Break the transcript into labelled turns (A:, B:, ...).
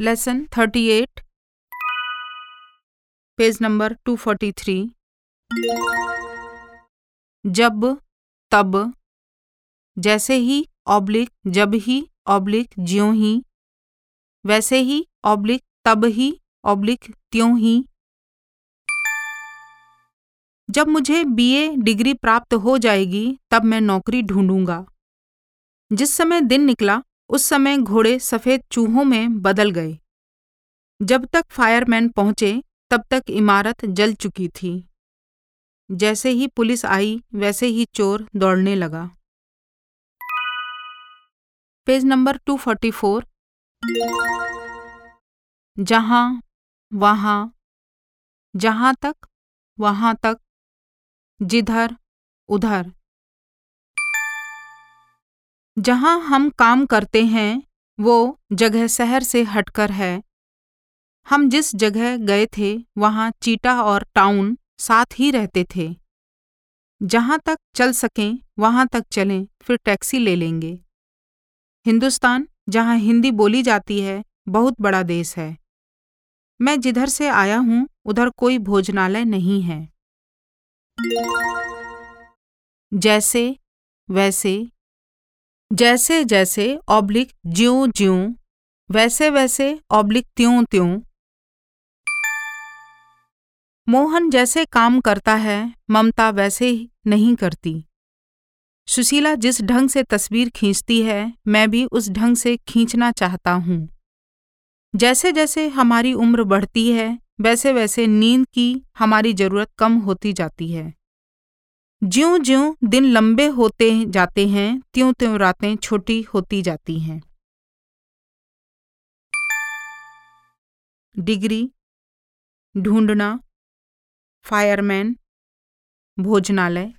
A: Lesson thirty eight page number two forty three जब, तब। जैसे ही ऑब्लिक जब ही ऑब्लिक ज्यों ही। वैसे ही ऑब्लिक तब ही ऑब्लिक त्यों ही। जब मुझे बीए डिग्री प्राप्त हो जाएगी, तब मैं नौकरी ढूंढूँगा। जिस समय दिन निकला, उस समय घोड़े सफ़ेद चूहों में बदल गए। जब तक फायरमैन पहुँचे, तब तक इमारत जल चुकी थी। जैसे ही पुलिस आई, वैसे ही चोर दौड़ने लगा। पेज नंबर 244 जहाँ, वहाँ, जहाँ तक, वहाँ तक जिधर, उधर। जहाँ हम काम करते हैं, वो जगह शहर से हटकर है। हम जिस जगह गए थे, वहाँ चीटा और टाउन साथ ही रहते थे। जहाँ तक चल सकें, वहाँ तक चलें, फिर टैक्सी ले लेंगे। हिंदुस्तान, जहाँ हिंदी बोली जाती है, बहुत बड़ा देश है। मैं जिधर से आया हूँ, उधर कोई भोजनालय नहीं है। जैसे, वैसे, जैसे जैसे ऑब्लिक ज्यों ज्यों, वैसे वैसे ऑब्लिक त्यों त्यों। मोहन जैसे काम करता है, ममता वैसे ही नहीं करती। सुशीला जिस ढंग से तस्वीर खींचती है, मैं भी उस ढंग से खींचना चाहता हूँ। जैसे जैसे हमारी उम्र बढ़ती है वैसे वैसे नींद की हमारी ज़रूरत कम होती जाती है। ज्यों ज्यों दिन लंबे होते जाते हैं त्यों त्यों रातें छोटी होती जाती हैं। डिग्री, ढूंढना, फायरमैन, भोजनालय।